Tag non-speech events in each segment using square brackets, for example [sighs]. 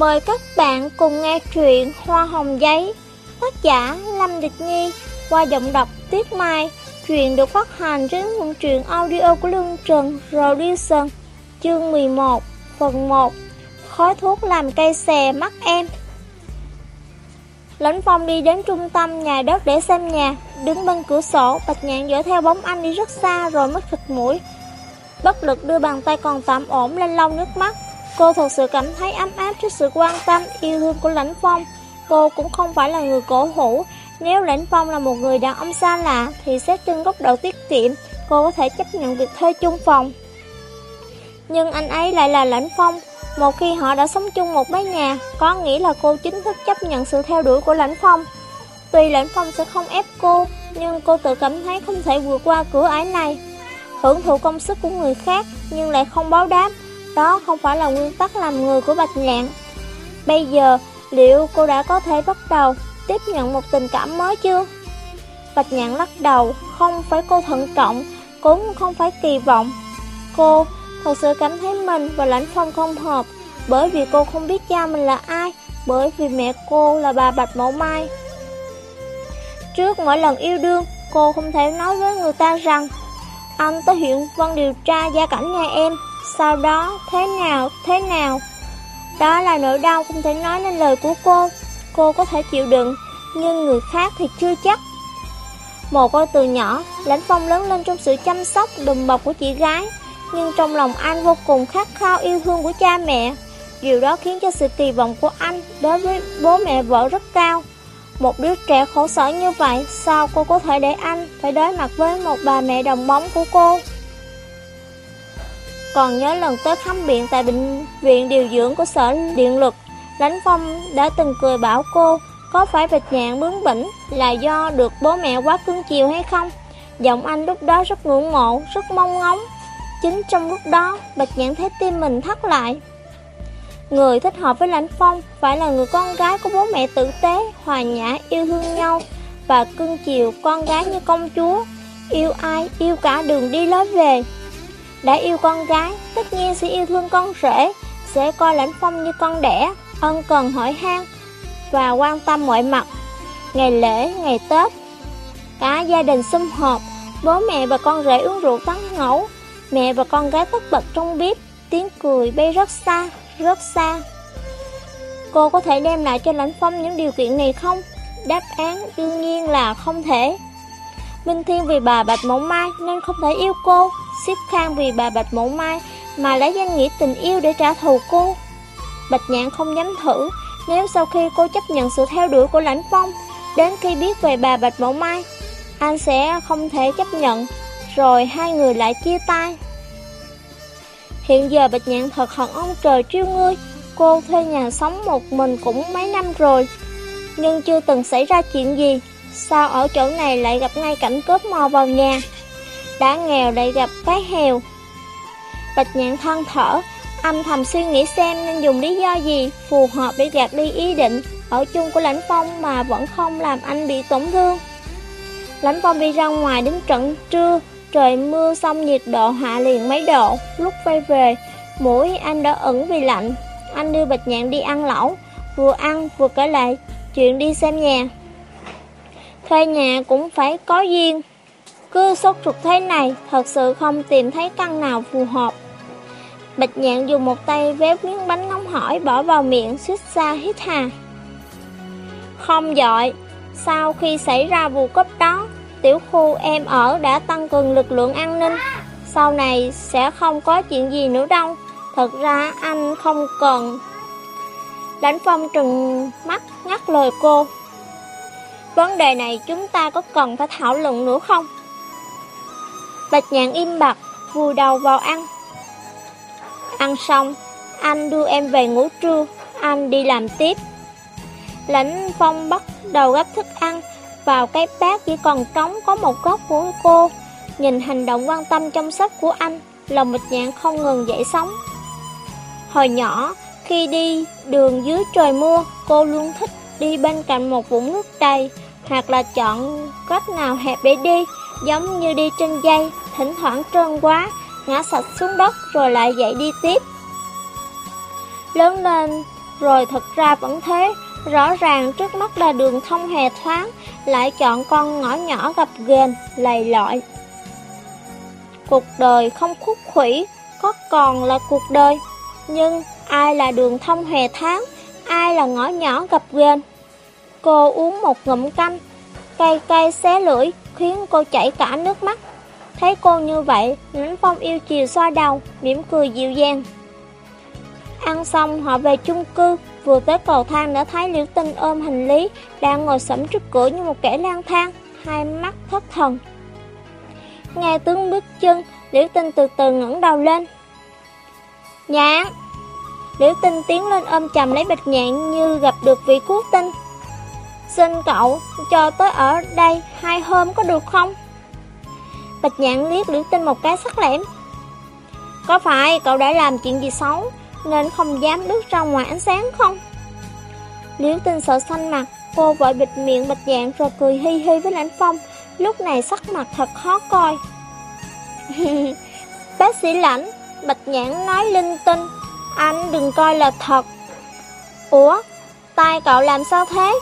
Mời các bạn cùng nghe truyện Hoa Hồng Giấy, Tác giả Lâm Địch Nhi Qua giọng đọc Tuyết Mai, Truyện được phát hành trên nguồn truyện audio của Lương Trần Production, Chương 11 Phần 1 Khói thuốc làm cây xè mắt em. Lãnh Phong đi đến trung tâm nhà đất để xem nhà, Đứng bên cửa sổ, Bạch nhạn dõi theo bóng anh đi rất xa rồi mất thịt mũi. Bất lực đưa bàn tay còn tạm ổn lên lau nước mắt. Cô thật sự cảm thấy ấm áp trước sự quan tâm, yêu thương của Lãnh Phong. Cô cũng không phải là người cổ hủ. Nếu Lãnh Phong là một người đàn ông xa lạ, thì xét trên góc độ tiết kiệm, cô có thể chấp nhận việc thuê chung phòng. Nhưng anh ấy lại là Lãnh Phong. Một khi họ đã sống chung một mái nhà, có nghĩa là cô chính thức chấp nhận sự theo đuổi của Lãnh Phong. Tuy Lãnh Phong sẽ không ép cô, nhưng cô tự cảm thấy không thể vượt qua cửa ải này. Hưởng thụ công sức của người khác, nhưng lại không báo đáp, đó không phải là nguyên tắc làm người của Bạch Nhạn. Bây giờ, liệu cô đã có thể bắt đầu Tiếp nhận một tình cảm mới chưa? Bạch Nhạn lắc đầu, Không phải cô thận trọng, Cũng không phải kỳ vọng. Cô thật sự cảm thấy mình và Lãnh Phong không hợp, Bởi vì cô không biết cha mình là ai, Bởi vì mẹ cô là bà Bạch Mẫu Mai. Trước mỗi lần yêu đương, Cô không thể nói với người ta rằng, Anh tới huyện văn điều tra gia cảnh nhà em sau đó, thế nào, thế nào? Đó là nỗi đau không thể nói nên lời của cô. Cô có thể chịu đựng, nhưng người khác thì chưa chắc. Một cô từ nhỏ, Lãnh Phong lớn lên trong sự chăm sóc, đùm bọc của chị gái. Nhưng trong lòng anh vô cùng khát khao yêu thương của cha mẹ. Điều đó khiến cho sự kỳ vọng của anh đối với bố mẹ vợ rất cao. Một đứa trẻ khổ sở như vậy, sao cô có thể để anh phải đối mặt với một bà mẹ đồng bóng của cô? Còn nhớ lần tới khám bệnh tại bệnh viện điều dưỡng của sở điện lực, Lãnh Phong đã từng cười bảo cô có phải bạch nhạn bướng bỉnh là do được bố mẹ quá cưng chiều hay không? Giọng anh lúc đó rất ngưỡng mộ, rất mong ngóng. Chính trong lúc đó, bạch nhãn thấy tim mình thắt lại. Người thích hợp với Lãnh Phong phải là người con gái của bố mẹ tử tế, hòa nhã, yêu thương nhau và cưng chiều con gái như công chúa. Yêu ai, yêu cả đường đi lối về. Đã yêu con gái, tất nhiên sẽ yêu thương con rể, sẽ coi lãnh phong như con đẻ, ân cần hỏi han và quan tâm mọi mặt. Ngày lễ, ngày Tết, cả gia đình sum họp, bố mẹ và con rể uống rượu tán ngẫu, mẹ và con gái tất bật trong bếp, tiếng cười bay rất xa, rất xa. Cô có thể đem lại cho lãnh phong những điều kiện này không? Đáp án đương nhiên là không thể. Minh Thiên vì bà Bạch Mộng Mai nên không thể yêu cô, Xếp Khang vì bà Bạch Mộng Mai mà lấy danh nghĩa tình yêu để trả thù cô. Bạch Nhạn không dám thử, nếu sau khi cô chấp nhận sự theo đuổi của Lãnh Phong, đến khi biết về bà Bạch Mộng Mai, anh sẽ không thể chấp nhận, rồi hai người lại chia tay. Hiện giờ Bạch Nhạn thật hận ông trời triêu ngươi, cô thuê nhà sống một mình cũng mấy năm rồi, nhưng chưa từng xảy ra chuyện gì. Sao ở chỗ này lại gặp ngay cảnh cướp mò vào nhà đã nghèo lại gặp cái hèo. Bạch nhạn than thở, Âm thầm suy nghĩ xem nên dùng lý do gì Phù hợp để gạt đi ý định Ở chung của lãnh phong mà vẫn không làm anh bị tổn thương. Lãnh phong đi ra ngoài đến trận trưa, Trời mưa xong nhiệt độ hạ liền mấy độ. Lúc quay về, Mũi anh đã ẩn vì lạnh. Anh đưa bạch nhạn đi ăn lẩu, Vừa ăn vừa kể lại chuyện đi xem nhà. Thuê nhà cũng phải có duyên. Cứ sốt ruột thế này, thật sự không tìm thấy căn nào phù hợp. Bạch nhạn dùng một tay véo miếng bánh nóng hỏi bỏ vào miệng, suýt xa hít hà. Không dội, sau khi xảy ra vụ cướp đó, tiểu khu em ở đã tăng cường lực lượng an ninh. Sau này sẽ không có chuyện gì nữa đâu. Thật ra anh không cần. Đánh phong trừng mắt ngắt lời cô. Vấn đề này chúng ta có cần phải thảo luận nữa không? Bạch nhạn im bặt, vùi đầu vào ăn. Ăn xong, anh đưa em về ngủ trưa, anh đi làm tiếp. Lãnh phong bắt đầu gấp thức ăn, vào cái bát chỉ còn trống có một góc của cô. Nhìn hành động quan tâm chăm sóc của anh, lòng bạch nhạn không ngừng dậy sóng. Hồi nhỏ, khi đi đường dưới trời mưa, cô luôn thích đi bên cạnh một vũng nước đầy, hoặc là chọn cách nào hẹp để đi, giống như đi trên dây, thỉnh thoảng trơn quá, ngã sạch xuống đất rồi lại dậy đi tiếp. Lớn lên, Rồi thật ra vẫn thế, rõ ràng trước mắt là đường thông hè thoáng, lại chọn con ngõ nhỏ gập ghềnh, lầy lội Cuộc đời không khúc khủy, có còn là cuộc đời. Nhưng ai là đường thông hè thoáng, ai là ngõ nhỏ gập ghềnh? Cô uống một ngụm canh, cay cay xé lưỡi, khiến cô chảy cả nước mắt. Thấy cô như vậy, Lãnh Phong yêu chiều xoa đầu, mỉm cười dịu dàng. Ăn xong họ về chung cư, vừa tới cầu thang đã thấy Liễu Tinh ôm hành lý, đang ngồi sẫm trước cửa như một kẻ lang thang, hai mắt thất thần. Nghe tiếng bước chân, Liễu Tinh từ từ ngẩng đầu lên. Nhạn! Liễu Tinh tiến lên ôm chầm lấy Bạch Nhạn như gặp được vị cứu tinh. Xin cậu cho tới ở đây hai hôm có được không? Bạch Nhạn liếc Liễu Tinh một cái sắc lẻm. Có phải cậu đã làm chuyện gì xấu nên không dám bước ra ngoài ánh sáng không? Liễu Tinh sợ xanh mặt, cô vội bịt miệng Bạch Nhạn rồi cười hi hi với Lãnh Phong, lúc này sắc mặt thật khó coi. [laughs] Bác sĩ Lãnh, Bạch nhãn nói linh tinh, anh đừng coi là thật. Ủa, tay cậu làm sao thế?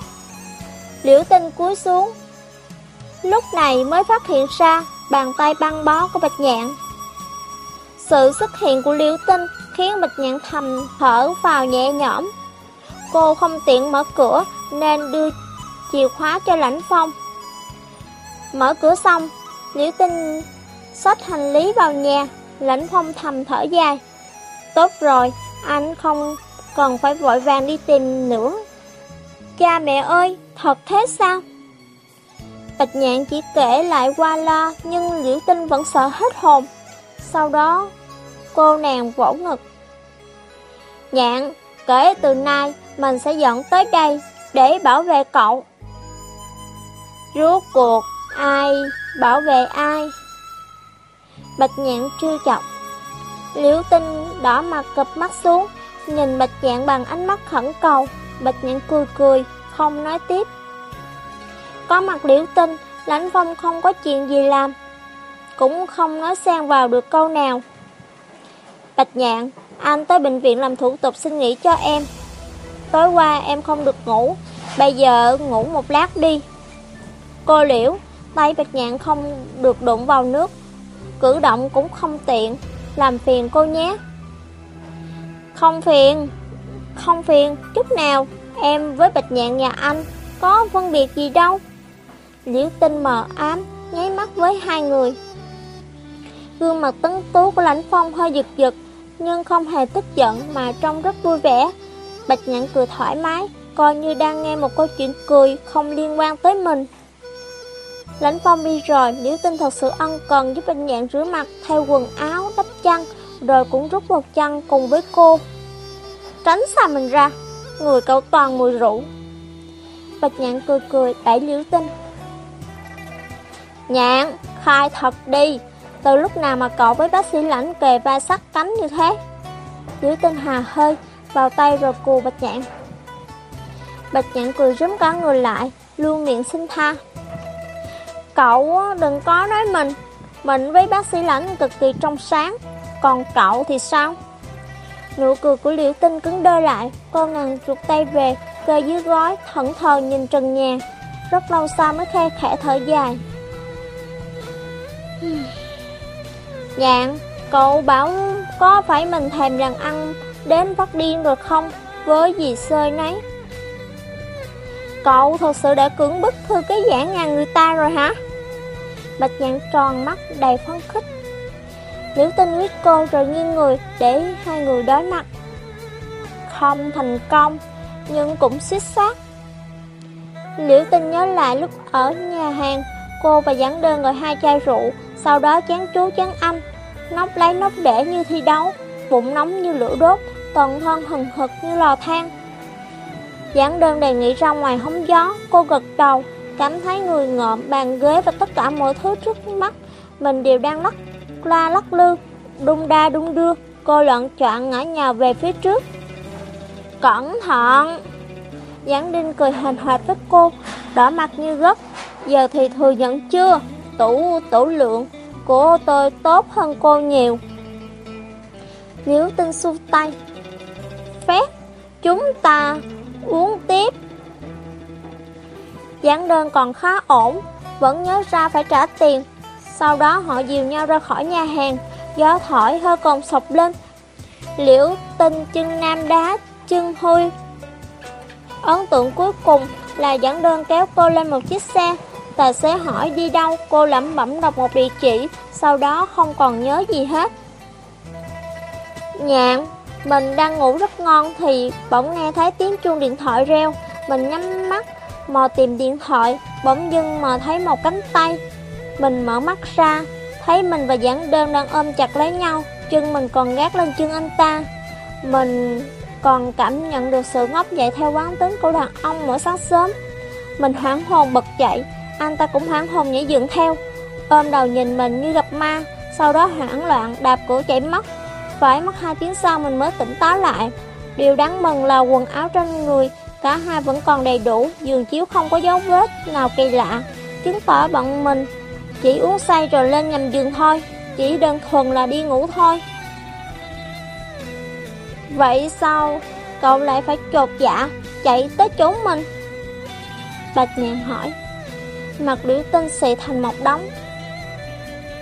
Liễu Tinh cúi xuống. Lúc này mới phát hiện ra bàn tay băng bó của Bạch Nhạn. Sự xuất hiện của Liễu Tinh khiến Bạch Nhạn thầm thở vào nhẹ nhõm. Cô không tiện mở cửa nên đưa chìa khóa cho Lãnh Phong. Mở cửa xong, Liễu Tinh xách hành lý vào nhà, Lãnh Phong thầm thở dài. Tốt rồi, anh không cần phải vội vàng đi tìm nữa. Cha mẹ ơi, thật thế sao? Bạch nhạn chỉ kể lại qua la nhưng Liễu Tinh vẫn sợ hết hồn. Sau đó, cô nàng vỗ ngực. Nhạn, kể từ nay mình sẽ dẫn tới đây để bảo vệ cậu. Rốt cuộc, ai bảo vệ ai? Bạch nhạn chưa chọc. Liễu Tinh đỏ mặt cập mắt xuống, nhìn Bạch nhạn bằng ánh mắt khẩn cầu. Bạch nhạn cười cười, không nói tiếp. Có mặt liễu tinh, lãnh phong không có chuyện gì làm, cũng không nói xen vào được câu nào. Bạch nhạn, anh tới bệnh viện làm thủ tục xin nghỉ cho em. Tối qua em không được ngủ, bây giờ ngủ một lát đi. Cô liễu, tay bạch nhạn không được đụng vào nước, cử động cũng không tiện, làm phiền cô nhé. Không phiền, không phiền, chút nào, em với bạch nhạn nhà anh có phân biệt gì đâu. Liễu tinh mờ ám, nháy mắt với hai người. Gương mặt tấn tú của lãnh phong hơi giật giật, nhưng không hề tức giận mà trông rất vui vẻ. Bạch nhạn cười thoải mái, coi như đang nghe một câu chuyện cười không liên quan tới mình. Lãnh phong đi rồi, Liễu tinh thật sự ân cần giúp Bạch nhạn rửa mặt, thay quần áo, đắp chăn, rồi cũng rút một chăn cùng với cô. Tránh xa mình ra, người cậu toàn mùi rượu. Bạch nhạn cười cười đẩy Liễu tinh. Nhạn, khai thật đi, từ lúc nào mà cậu với bác sĩ lãnh kề va sắt cánh như thế? Liễu tinh hà hơi, vào tay rồi cù bạch nhạn. Bạch nhạn cười rúm cả người lại, luôn miệng xin tha. Cậu đừng có nói mình, mình với bác sĩ lãnh cực kỳ trong sáng, còn cậu thì sao? Nụ cười của liễu tinh cứng đơ lại, cô ngần chuột tay về, kê dưới gói, thẫn thờ nhìn trần nhà. Rất lâu sau mới khe khẽ thở dài. [sighs] Nhạn, cậu bảo có phải mình thèm rằng ăn đến phát điên rồi không? Với gì sơi nấy. Cậu thật sự đã cưỡng bức thư cái giảng ngàn người ta rồi hả? Bạch nhạn tròn mắt đầy phấn khích. Liễu tinh quyết cô rồi nghiêng người để hai người đối mặt. Không thành công, nhưng cũng suýt xác. Liễu tinh nhớ lại lúc ở nhà hàng, cô và giảng đơn gọi hai chai rượu, sau đó chán chú chán anh, nóc lấy nóc để như thi đấu, bụng nóng như lửa đốt, toàn thân hừng hực như lò than. Giảng đơn đề nghị ra ngoài hóng gió, cô gật đầu, cảm thấy người ngợm, bàn ghế và tất cả mọi thứ trước mắt, mình đều đang lắc la lắc lư, đung đa đung đưa, cô loạn choạng ngã nhào về phía trước. Cẩn thận! Giảng Đinh cười hình hoạt với cô, đỏ mặt như gấc, giờ thì thừa nhận chưa? Tủ, tủ lượng của tôi tốt hơn cô nhiều. Liễu tinh xu tay. Phép, Chúng ta uống tiếp. Giảng đơn còn khá ổn, vẫn nhớ ra phải trả tiền. Sau đó họ dìu nhau ra khỏi nhà hàng, gió thổi hơi còn sọc lên. Liễu tinh chân nam đá, chân hôi. Ấn tượng cuối cùng là dẫn đơn kéo cô lên một chiếc xe. Tài xế hỏi đi đâu, cô lẩm bẩm đọc một địa chỉ, sau đó không còn nhớ gì hết. Nhạn, mình đang ngủ rất ngon thì bỗng nghe thấy tiếng chuông điện thoại reo. Mình nhắm mắt, mò tìm điện thoại, bỗng dưng mò thấy một cánh tay. Mình mở mắt ra, thấy mình và giảng đơn đang ôm chặt lấy nhau, chân mình còn gác lên chân anh ta. Mình còn cảm nhận được sự ngốc dậy theo quán tính của đàn ông mỗi sáng sớm. Mình hoảng hồn bật dậy, anh ta cũng hoảng hồn nhảy dựng theo, ôm đầu nhìn mình như gặp ma, sau đó hoảng loạn đạp cửa chạy mất. Phải mất 2 tiếng sau mình mới tỉnh táo lại. Điều đáng mừng là quần áo trên người, cả hai vẫn còn đầy đủ, giường chiếu không có dấu vết nào kỳ lạ, chứng tỏ bọn mình chỉ uống say rồi lên nhầm giường thôi, chỉ đơn thuần là đi ngủ thôi. Vậy sao cậu lại phải chột dạ, chạy tới chỗ mình? Bạch nhàn hỏi. Mặt liễu tinh xì thành một đống.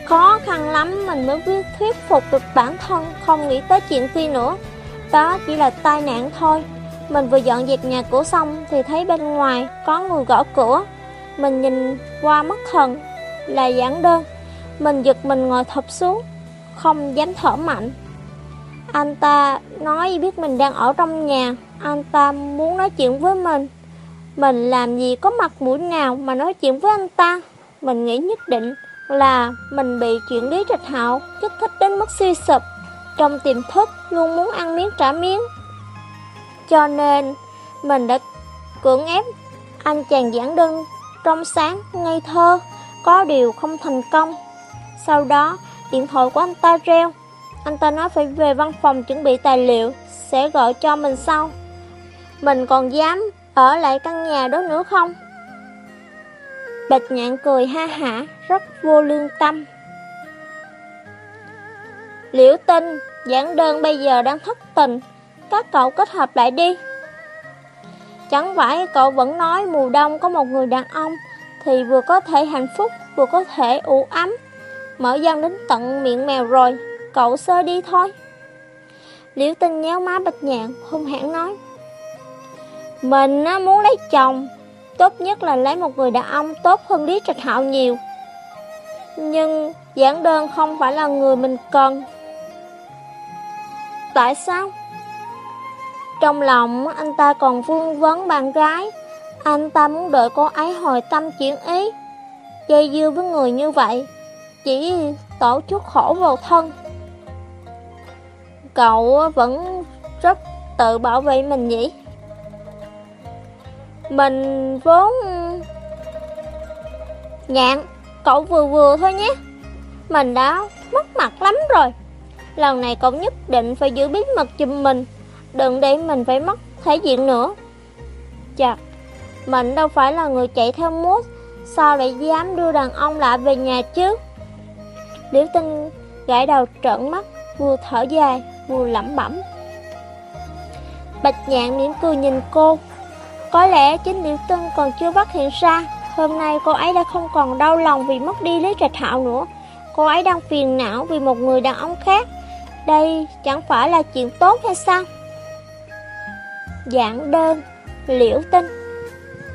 Khó khăn lắm mình mới biết thuyết phục được bản thân không nghĩ tới chuyện kia nữa. Đó chỉ là tai nạn thôi. Mình vừa dọn dẹp nhà cửa xong thì thấy bên ngoài có người gõ cửa. Mình nhìn qua mất thần là giảng đơn. Mình giật mình ngồi thập xuống, không dám thở mạnh. Anh ta nói biết mình đang ở trong nhà, anh ta muốn nói chuyện với mình. Mình làm gì có mặt mũi nào mà nói chuyện với anh ta. Mình nghĩ nhất định là mình bị chuyện Lý Trạch Hạo kích thích đến mức suy sụp. Trong tiềm thức luôn muốn ăn miếng trả miếng. Cho nên mình đã cưỡng ép anh chàng giảng đơn trong sáng, ngây thơ, có điều không thành công. Sau đó, điện thoại của anh ta reo. Anh ta nói phải về văn phòng chuẩn bị tài liệu, sẽ gọi cho mình sau. Mình còn dám ở lại căn nhà đó nữa không? Bạch nhạn cười ha hả, rất vô lương tâm. Liễu tinh, giảng đơn bây giờ đang thất tình, các cậu kết hợp lại đi. Chẳng phải cậu vẫn nói mùa đông có một người đàn ông thì vừa có thể hạnh phúc vừa có thể ủ ấm. Mở dân đến tận miệng mèo rồi, cậu sơ đi thôi. Liễu tinh nhéo má bạch nhạn, hung hãn nói. Mình muốn lấy chồng, tốt nhất là lấy một người đàn ông tốt hơn Lý Trạch Hạo nhiều. Nhưng giảng đơn không phải là người mình cần. Tại sao? Trong lòng anh ta còn vương vấn bạn gái, anh ta muốn đợi cô ấy hồi tâm chuyển ý. Dây dưa với người như vậy, chỉ tổ chút khổ vào thân. Cậu vẫn rất tự bảo vệ mình nhỉ? Mình vốn... Nhạn, cậu vừa vừa thôi nhé. Mình đã mất mặt lắm rồi. Lần này cậu nhất định phải giữ bí mật giùm mình. Đừng để mình phải mất thể diện nữa. chặt mình đâu phải là người chạy theo mút. Sao lại dám đưa đàn ông lại về nhà chứ? Liễu tinh gãi đầu trợn mắt, vừa thở dài, vừa lẩm bẩm. Bạch nhạn mỉm cười nhìn cô, có lẽ chính Liễu Tinh còn chưa phát hiện ra Hôm nay cô ấy đã không còn đau lòng vì mất đi Lý Trạch Hạo nữa Cô ấy đang phiền não vì một người đàn ông khác Đây chẳng phải là chuyện tốt hay sao Giảng đơn Liễu Tinh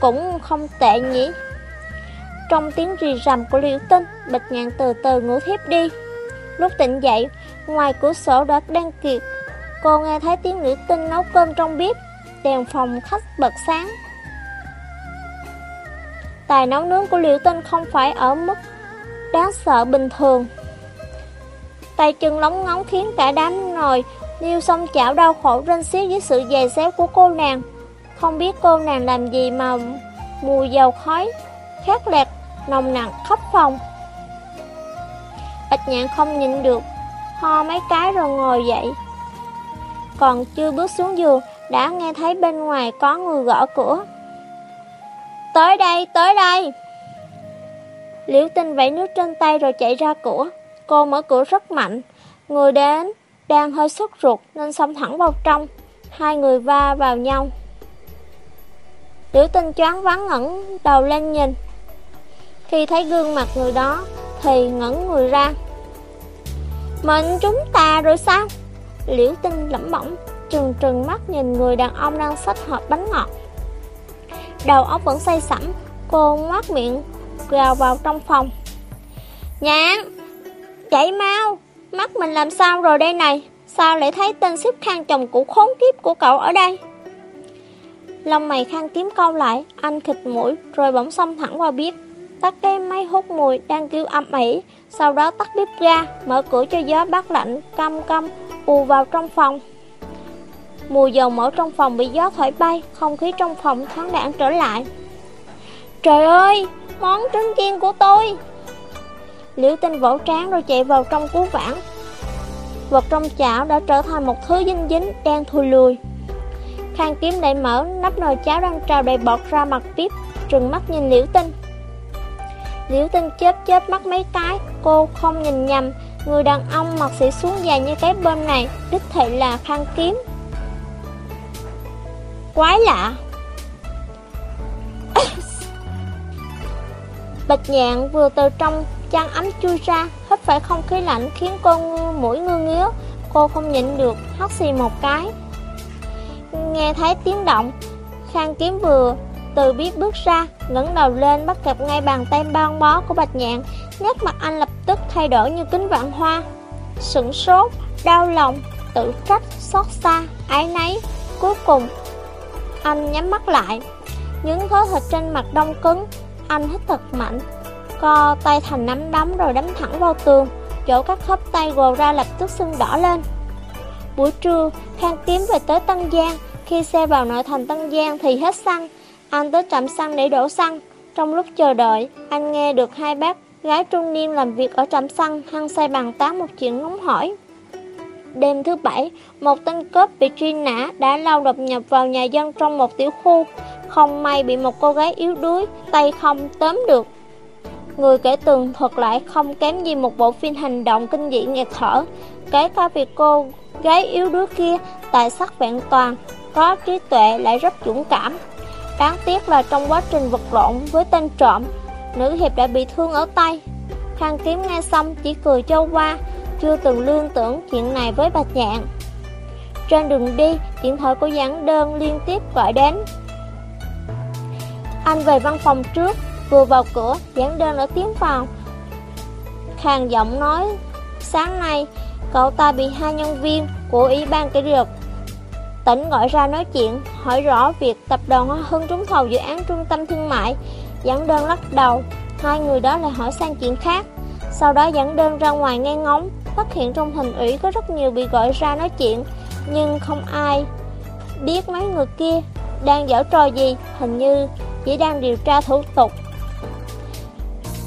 cũng không tệ nhỉ Trong tiếng rì rầm của Liễu Tinh, Bạch nhạn từ từ ngủ thiếp đi Lúc tỉnh dậy, Ngoài cửa sổ đã đang kiệt Cô nghe thấy tiếng Liễu Tinh nấu cơm trong bếp, đèn phòng khách bật sáng. Tài nấu nướng của Liễu Tinh không phải ở mức đáng sợ bình thường. Tay chân lóng ngóng khiến cả đám nồi niêu xong chảo đau khổ rên xiết dưới sự dày xéo của cô nàng. Không biết cô nàng làm gì mà mùi dầu khói khét lẹt nồng nặng khắp phòng. Bạch nhạn không nhịn được, ho mấy cái rồi ngồi dậy. Còn chưa bước xuống giường đã nghe thấy bên ngoài có người gõ cửa. Tới đây, tới đây! Liễu tinh vẫy nước trên tay rồi chạy ra cửa. Cô mở cửa rất mạnh. Người đến đang hơi sốt ruột nên xông thẳng vào trong. hai người va vào nhau. Liễu tinh choáng vắng ngẩng đầu lên nhìn. Khi thấy gương mặt người đó thì ngẩn người ra. Mình chúng ta rồi sao? Liễu tinh lẩm bẩm, trừng trừng mắt nhìn người đàn ông đang xách hộp bánh ngọt. Đầu óc vẫn say sẩm, cô ngoác miệng gào vào trong phòng. Nhãn, chạy mau, mắt mình làm sao rồi đây này? Sao lại thấy tên xếp khang chồng cũ khốn kiếp của cậu ở đây? Lông mày khang kiếm câu lại, anh khịt mũi rồi bỗng xông thẳng qua bếp. Tắt cái máy hút mùi đang kêu âm ỉ, sau đó tắt bếp ra, mở cửa cho gió bát lạnh, căm căm, ù vào trong phòng. Mùi dầu mỡ trong phòng bị gió thổi bay, không khí trong phòng thoáng đãng trở lại. Trời ơi, món trứng chiên của tôi! Liễu tinh vỗ trán rồi chạy vào trong cú vãn. Vật trong chảo đã trở thành một thứ dinh dính, đang thui lùi. Khang kiếm lại mở, nắp nồi cháo đang trào đầy bọt ra mặt bếp, trừng mắt nhìn Liễu tinh. Liễu tinh chớp chớp mắt mấy cái, cô không nhìn nhầm, người đàn ông mặc sĩ xuống dài như cái bơm này, đích thị là Khang kiếm. Quái lạ! [coughs] Bạch nhạn vừa từ trong chăn ấm chui ra, hít phải không khí lạnh khiến cô mũi ngư ngứa. Cô không nhịn được, hắt xì một cái. Nghe thấy tiếng động, Khang kiếm vừa từ biết bước ra, ngẩng đầu lên bắt gặp ngay bàn tay bao bó của Bạch Nhạn, nét mặt anh lập tức thay đổi như kính vạn hoa. Sửng sốt, đau lòng, tự trách, xót xa, ái nấy. Cuối cùng, anh nhắm mắt lại. Những khối thịt trên mặt đông cứng, anh hít thật mạnh, co tay thành nắm đấm rồi đấm thẳng vào tường, chỗ các khớp tay gồ ra lập tức sưng đỏ lên. Buổi trưa, Khang Kiếm về tới Tân Giang, khi xe vào nội thành Tân Giang thì hết xăng, anh tới trạm xăng để đổ xăng. Trong lúc chờ đợi, anh nghe được hai bác gái trung niên làm việc ở trạm xăng hăng say bàn tán một chuyện nóng hỏi. Đêm thứ bảy, một tên cướp bị truy nã đã lao đột nhập vào nhà dân trong một tiểu khu. Không may bị một cô gái yếu đuối, tay không tóm được. Người kể tường thuật lại không kém gì một bộ phim hành động kinh dị nghẹt thở. Kể cả việc cô gái yếu đuối kia, tài sắc vẹn toàn, có trí tuệ lại rất dũng cảm. Đáng tiếc là trong quá trình vật lộn với tên trộm, nữ hiệp đã bị thương ở tay. Khang kiếm nghe xong chỉ cười châu qua, chưa từng lương tưởng chuyện này với bạch nhạn. Trên đường đi, điện thoại của giảng đơn liên tiếp gọi đến. Anh về văn phòng trước, vừa vào cửa, giảng đơn đã tiến vào. Khang giọng nói, sáng nay, cậu ta bị hai nhân viên của Ủy ban kỷ luật tỉnh gọi ra nói chuyện, hỏi rõ việc tập đoàn Hoa Hưng trúng thầu dự án trung tâm thương mại. Giảng đơn lắc đầu, hai người đó lại hỏi sang chuyện khác. Sau đó giảng đơn ra ngoài nghe ngóng, phát hiện trong hình ủy có rất nhiều bị gọi ra nói chuyện, nhưng không ai biết mấy người kia đang dở trò gì, hình như chỉ đang điều tra thủ tục.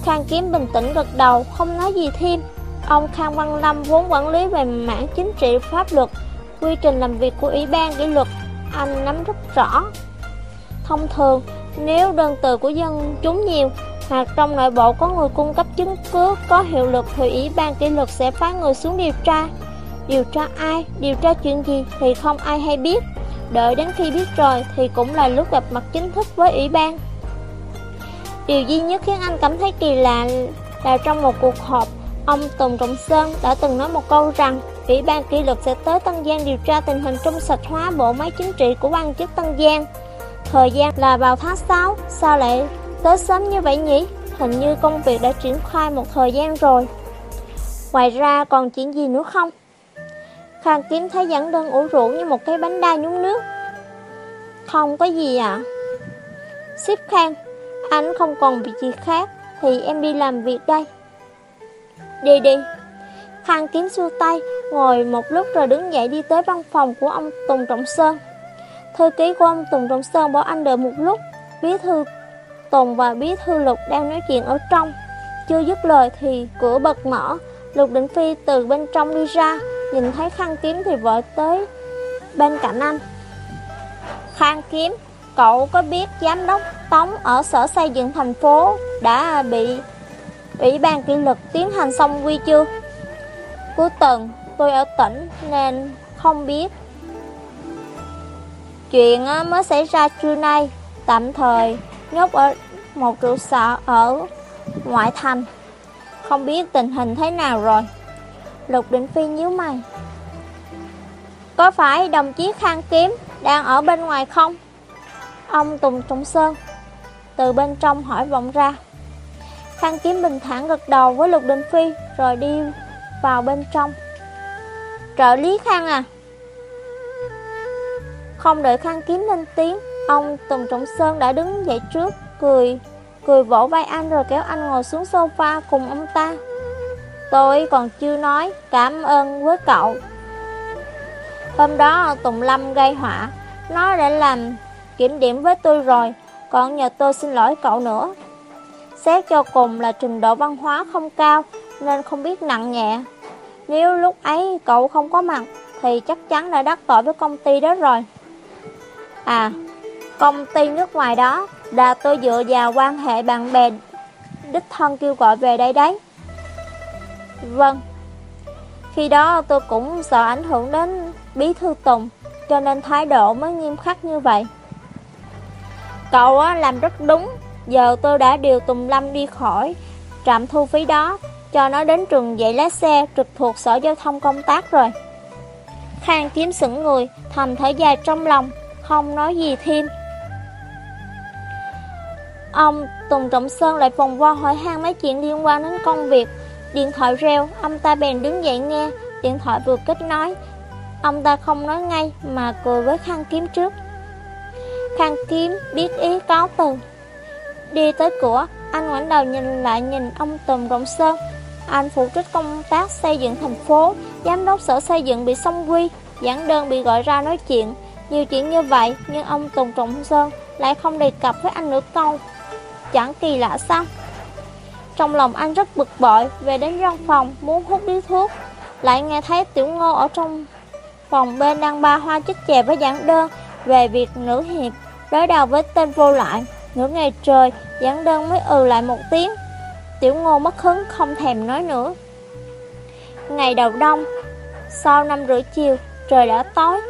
Khang Kiếm bình tĩnh gật đầu, không nói gì thêm. Ông Khang Văn Lâm vốn quản lý về mảng chính trị pháp luật, quy trình làm việc của Ủy ban kỷ luật, anh nắm rất rõ. Thông thường, nếu đơn từ của dân chúng nhiều, hoặc trong nội bộ có người cung cấp chứng cứ có hiệu lực thì Ủy ban kỷ luật sẽ phái người xuống điều tra. Điều tra ai, điều tra chuyện gì thì không ai hay biết. Đợi đến khi biết rồi thì cũng là lúc gặp mặt chính thức với Ủy ban. Điều duy nhất khiến anh cảm thấy kỳ lạ là trong một cuộc họp, ông Tùng Trọng Sơn đã từng nói một câu rằng Ủy ban kỷ luật sẽ tới Tân Giang điều tra tình hình trong sạch hóa bộ máy chính trị của quan chức Tân Giang. Thời gian là vào tháng 6, sao lại tới sớm như vậy nhỉ? Hình như công việc đã triển khai một thời gian rồi. Ngoài ra còn chuyện gì nữa không? Khang kiếm thấy dẫn đơn ủ rũ như một cái bánh đa nhúng nước. Không có gì ạ. À? xếp Khang, anh không còn việc gì khác, thì em đi làm việc đây. Đi đi. Khang kiếm xua tay, ngồi một lúc rồi đứng dậy đi tới văn phòng của ông Tùng Trọng Sơn. Thư ký của ông Tùng Trọng Sơn bảo anh đợi một lúc, bí thư Tùng và bí thư Lục đang nói chuyện ở trong. Chưa dứt lời thì cửa bật mở, Lục Định Phi từ bên trong đi ra, nhìn thấy Khang Kiếm thì vội tới bên cạnh anh. Khang Kiếm, cậu có biết giám đốc Tống ở sở xây dựng thành phố đã bị Ủy ban kỷ luật tiến hành xong quy chưa? Cuối tuần tôi ở tỉnh nên không biết Chuyện mới xảy ra trưa nay, tạm thời nhốt ở một trụ sở ở ngoại thành. Không biết tình hình thế nào rồi. Lục Định Phi nhíu mày. Có phải đồng chí Khang Kiếm đang ở bên ngoài không? Ông Tùng Trọng Sơn từ bên trong hỏi vọng ra. Khang Kiếm bình thản gật đầu với Lục Đình Phi rồi đi vào bên trong. Trợ lý Khang à? Không đợi Khang Kiếm lên tiếng, ông Tùng Trọng Sơn đã đứng dậy trước, cười, cười vỗ vai anh rồi kéo anh ngồi xuống sofa cùng ông ta. Tôi còn chưa nói cảm ơn với cậu. Hôm đó Tùng Lâm gây họa, nó đã làm kiểm điểm với tôi rồi, còn nhờ tôi xin lỗi cậu nữa. Xét cho cùng là trình độ văn hóa không cao nên không biết nặng nhẹ. Nếu lúc ấy cậu không có mặt thì chắc chắn đã đắc tội với công ty đó rồi. À, công ty nước ngoài đó là tôi dựa vào quan hệ bạn bè đích thân kêu gọi về đây đấy. Vâng. Khi đó tôi cũng sợ ảnh hưởng đến bí thư Tùng, cho nên thái độ mới nghiêm khắc như vậy. Cậu làm rất đúng, giờ tôi đã điều Tùng Lâm đi khỏi trạm thu phí đó, cho nó đến trường dạy lái xe trực thuộc sở giao thông công tác rồi. Khang kiếm sững người, thầm thở dài trong lòng, không nói gì thêm. Ông Tùng Trọng Sơn lại vòng vo hỏi han mấy chuyện liên quan đến công việc. Điện thoại reo, ông ta bèn đứng dậy nghe, điện thoại vừa kết nối. Ông ta không nói ngay mà cười với Khang Kiếm trước. Khang Kiếm biết ý cáo từ. Đi tới cửa, anh ngoảnh đầu nhìn lại nhìn ông Tùng Trọng Sơn. Anh phụ trách công tác xây dựng thành phố, giám đốc sở xây dựng bị xong quy, giảng đơn bị gọi ra nói chuyện. Nhiều chuyện như vậy, nhưng ông Tùng Trọng Sơn lại không đề cập với anh nửa câu. Chẳng kỳ lạ sao? Trong lòng anh rất bực bội, về đến văn phòng, muốn hút điếu thuốc. Lại nghe thấy tiểu ngô ở trong phòng bên đang ba hoa chích chè với giảng đơn về việc nữ hiệp đối đầu với tên vô lại. Nửa ngày trời, giảng đơn mới ừ lại một tiếng. Tiểu ngô mất hứng không thèm nói nữa. Ngày đầu đông, sau năm rưỡi chiều, trời đã tối.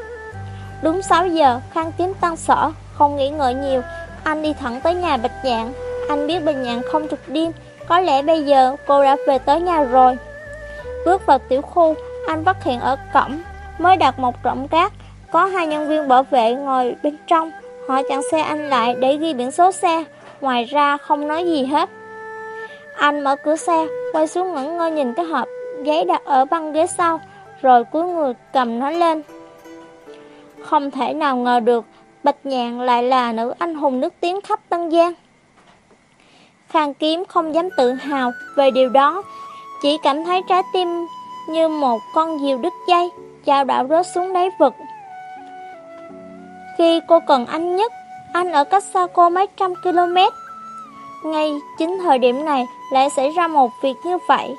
Đúng 6 giờ, khăn kiếm tăng sở, không nghĩ ngợi nhiều, anh đi thẳng tới nhà Bạch Nhạn. Anh biết Bạch Nhạn không trực đêm, có lẽ bây giờ cô đã về tới nhà rồi. Bước vào tiểu khu, anh phát hiện ở cổng, mới đặt một trọng cát, có hai nhân viên bảo vệ ngồi bên trong. Họ chặn xe anh lại để ghi biển số xe, ngoài ra không nói gì hết. Anh mở cửa xe, quay xuống ngẩn ngơ nhìn cái hộp giấy đặt ở băng ghế sau, rồi cuối người cầm nó lên. Không thể nào ngờ được, Bạch Nhạn lại là nữ anh hùng nước tiếng khắp Tân Giang. Khang Kiếm không dám tự hào về điều đó, chỉ cảm thấy trái tim như một con diều đứt dây, Chào đảo rớt xuống đáy vực. Khi cô cần anh nhất, anh ở cách xa cô mấy trăm km. Ngay chính thời điểm này lại xảy ra một việc như vậy.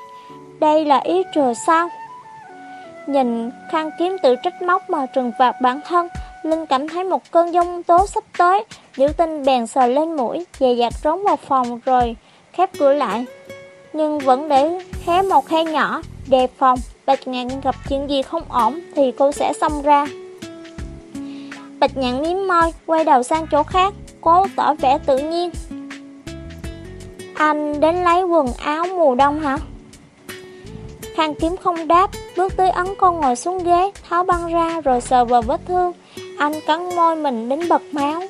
Đây là ý trời sao? Nhìn khăn kiếm tự trách móc mà trừng phạt bản thân, Linh cảm thấy một cơn giông tố sắp tới, Liễu tinh bèn sờ lên mũi, dè dặt trốn vào phòng rồi khép cửa lại. Nhưng vẫn để hé một khe nhỏ, đề phòng, Bạch Ngạn gặp chuyện gì không ổn thì cô sẽ xông ra. Bạch Nhạn miếm môi, quay đầu sang chỗ khác, cố tỏ vẻ tự nhiên. Anh đến lấy quần áo mùa đông hả? Khang kiếm không đáp, bước tới ấn con ngồi xuống ghế, tháo băng ra rồi sờ vào vết thương. Anh cắn môi mình đến bật máu.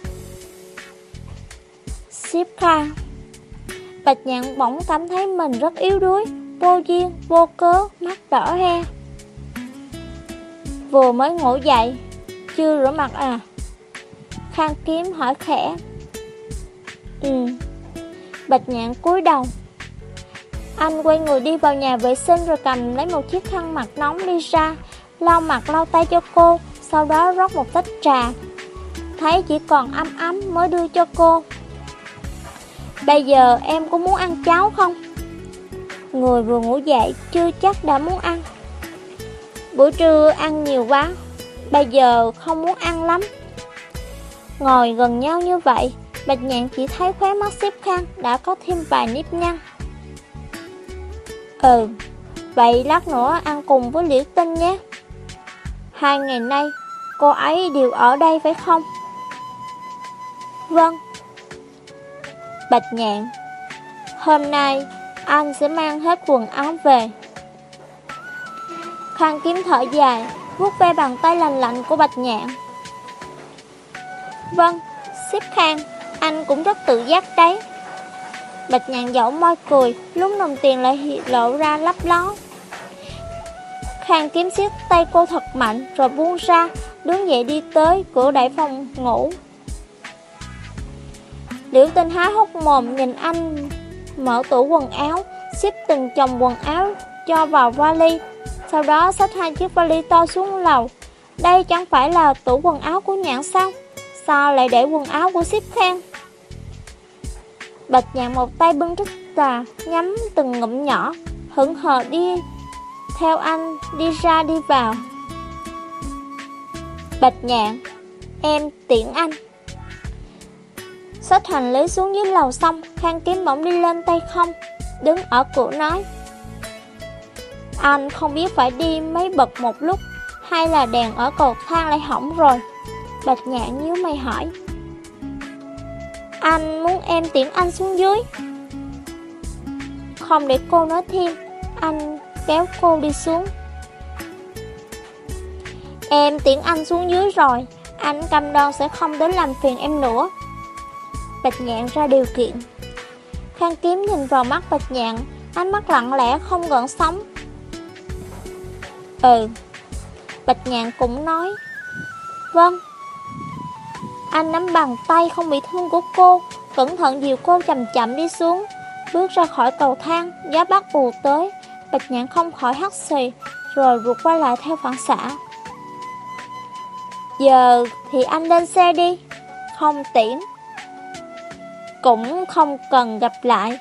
Ship Kha Bạch nhạn bỗng cảm thấy mình rất yếu đuối, vô duyên, vô cớ, mắt đỏ he. Vừa mới ngủ dậy, chưa rửa mặt à? Khang kiếm hỏi khẽ. Ừ. Bạch nhạn cúi đầu, anh quay người đi vào nhà vệ sinh rồi cầm lấy một chiếc khăn mặt nóng đi ra, lau mặt lau tay cho cô, sau đó rót một tách trà. Thấy chỉ còn ấm ấm mới đưa cho cô. Bây giờ em có muốn ăn cháo không? Người vừa ngủ dậy chưa chắc đã muốn ăn. Buổi trưa ăn nhiều quá, bây giờ không muốn ăn lắm. Ngồi gần nhau như vậy, Bạch Nhạn chỉ thấy khóe mắt xếp khăn đã có thêm vài nếp nhăn. Ừ, vậy lát nữa ăn cùng với Liễu Tinh nhé. Hai ngày nay, cô ấy đều ở đây phải không? Vâng Bạch nhạn Hôm nay anh sẽ mang hết quần áo về Khang kiếm thở dài vuốt ve bàn tay lành lạnh của Bạch nhạn. Vâng Xếp Khang Anh cũng rất tự giác đấy. Bạch nhạn dẫu môi cười, Lúc đồng tiền lại lộ ra lấp ló. Khang kiếm siết tay cô thật mạnh, Rồi buông ra, Đứng dậy đi tới cửa đại phòng ngủ. Liễu tinh há hốc mồm nhìn anh, Mở tủ quần áo, Xếp từng chồng quần áo Cho vào vali sau đó xách hai chiếc vali to xuống lầu. Đây chẳng phải là tủ quần áo của nhãn sao? Sao lại để quần áo của ship khang Bạch nhạn một tay bưng trích trà, Nhắm từng ngụm nhỏ, Hững hờ đi Theo anh đi ra đi vào. Bạch nhạn, Em tiễn anh. Xách hành lý xuống dưới lầu xong Khang kiếm bỗng đi lên tay không, Đứng ở cửa nói. Anh không biết phải đi mấy bậc một lúc, Hay là đèn ở cầu thang lại hỏng rồi. Bạch nhạn nhíu mày hỏi. Anh muốn em tiễn anh xuống dưới. Không để cô nói thêm, Anh kéo cô đi xuống. Em tiễn anh xuống dưới rồi, Anh cam đoan sẽ không đến làm phiền em nữa. Bạch nhạn ra điều kiện. Khang kiếm nhìn vào mắt bạch nhạn, Ánh mắt lặng lẽ không gợn sóng. Ừ Bạch nhạn cũng nói Vâng. Anh nắm bàn tay không bị thương của cô, Cẩn thận dìu cô chậm chậm đi xuống, Bước ra khỏi cầu thang, gió bắt bù tới. Bạch nhạn không khỏi hắt xì, Rồi ruột qua lại theo phản xạ. Giờ thì anh lên xe đi. Không tiễn. Cũng không cần gặp lại.